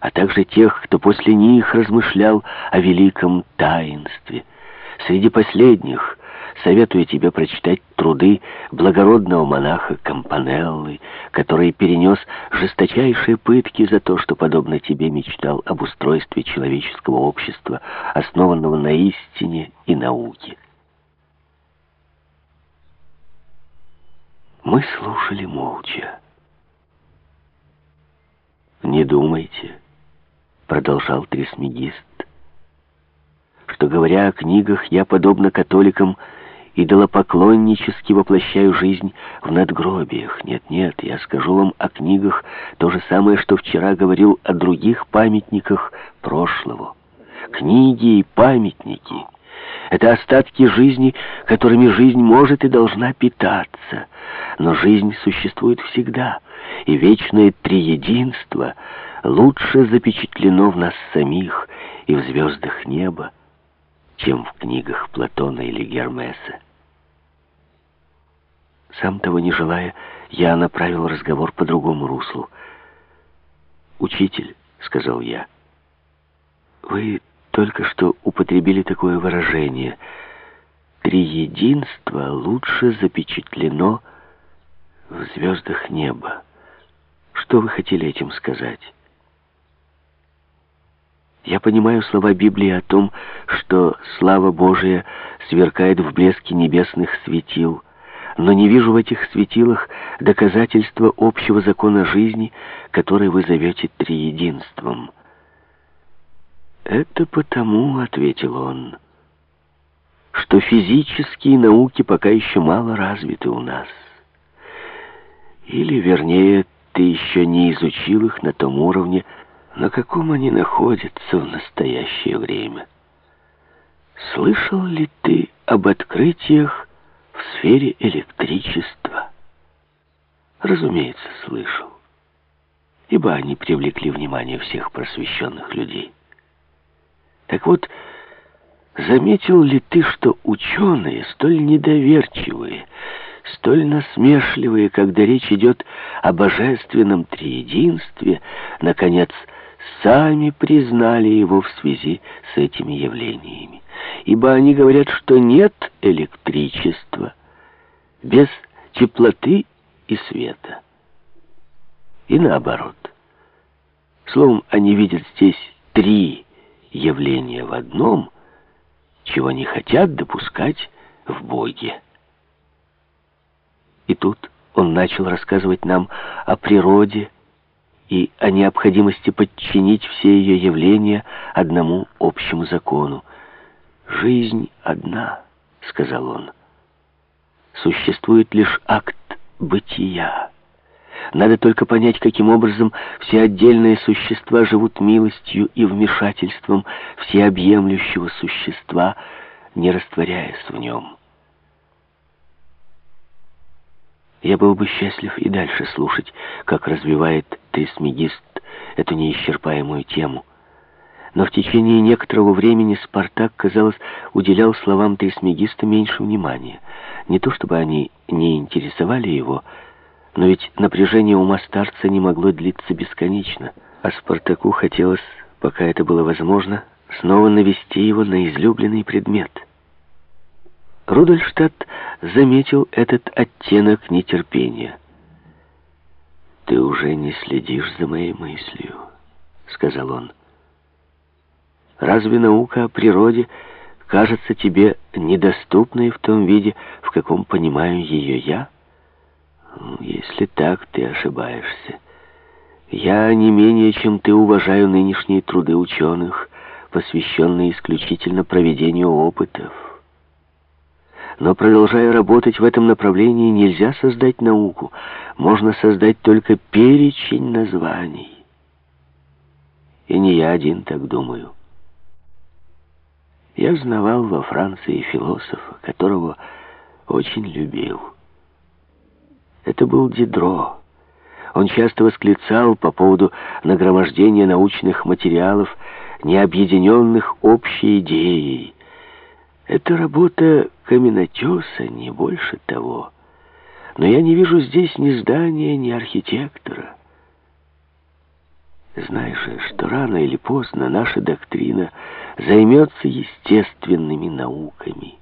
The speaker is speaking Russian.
а также тех, кто после них размышлял о великом таинстве. Среди последних советую тебе прочитать труды благородного монаха Кампанеллы, который перенес жесточайшие пытки за то, что, подобно тебе, мечтал об устройстве человеческого общества, основанного на истине и науке. Мы слушали молча. «Не думайте», — продолжал Трисмегист, «что, говоря о книгах, я, подобно католикам, идолопоклоннически воплощаю жизнь в надгробиях. Нет-нет, я скажу вам о книгах то же самое, что вчера говорил о других памятниках прошлого. Книги и памятники — это остатки жизни, которыми жизнь может и должна питаться. Но жизнь существует всегда, и вечное триединство лучше запечатлено в нас самих и в звездах неба, чем в книгах Платона или Гермеса. Сам того не желая, я направил разговор по другому руслу. «Учитель», — сказал я, — «вы только что употребили такое выражение. Триединство лучше запечатлено в звездах неба. Что вы хотели этим сказать?» Я понимаю слова Библии о том, что слава Божия сверкает в блеске небесных светил, но не вижу в этих светилах доказательства общего закона жизни, который вы зовете триединством. «Это потому, — ответил он, — что физические науки пока еще мало развиты у нас. Или, вернее, ты еще не изучил их на том уровне, на каком они находятся в настоящее время. Слышал ли ты об открытиях, в сфере электричества? Разумеется, слышал, ибо они привлекли внимание всех просвещенных людей. Так вот, заметил ли ты, что ученые столь недоверчивые, столь насмешливые, когда речь идет о божественном триединстве, наконец, сами признали его в связи с этими явлениями? ибо они говорят, что нет электричества без теплоты и света. И наоборот. Словом, они видят здесь три явления в одном, чего не хотят допускать в Боге. И тут он начал рассказывать нам о природе и о необходимости подчинить все ее явления одному общему закону — «Жизнь одна», — сказал он. «Существует лишь акт бытия. Надо только понять, каким образом все отдельные существа живут милостью и вмешательством всеобъемлющего существа, не растворяясь в нем». Я был бы счастлив и дальше слушать, как развивает Трисмегист эту неисчерпаемую тему — но в течение некоторого времени Спартак, казалось, уделял словам Трисмегиста меньше внимания. Не то чтобы они не интересовали его, но ведь напряжение ума старца не могло длиться бесконечно, а Спартаку хотелось, пока это было возможно, снова навести его на излюбленный предмет. Рудольштадт заметил этот оттенок нетерпения. «Ты уже не следишь за моей мыслью», — сказал он. Разве наука о природе кажется тебе недоступной в том виде, в каком понимаю ее я? Если так, ты ошибаешься. Я не менее, чем ты, уважаю нынешние труды ученых, посвященные исключительно проведению опытов. Но продолжая работать в этом направлении, нельзя создать науку. Можно создать только перечень названий. И не я один так думаю. Я знавал во Франции философа, которого очень любил. Это был Дидро. Он часто восклицал по поводу нагромождения научных материалов, не объединенных общей идеей. Это работа каменотеса, не больше того. Но я не вижу здесь ни здания, ни архитектора. Знай же, что рано или поздно наша доктрина займется естественными науками.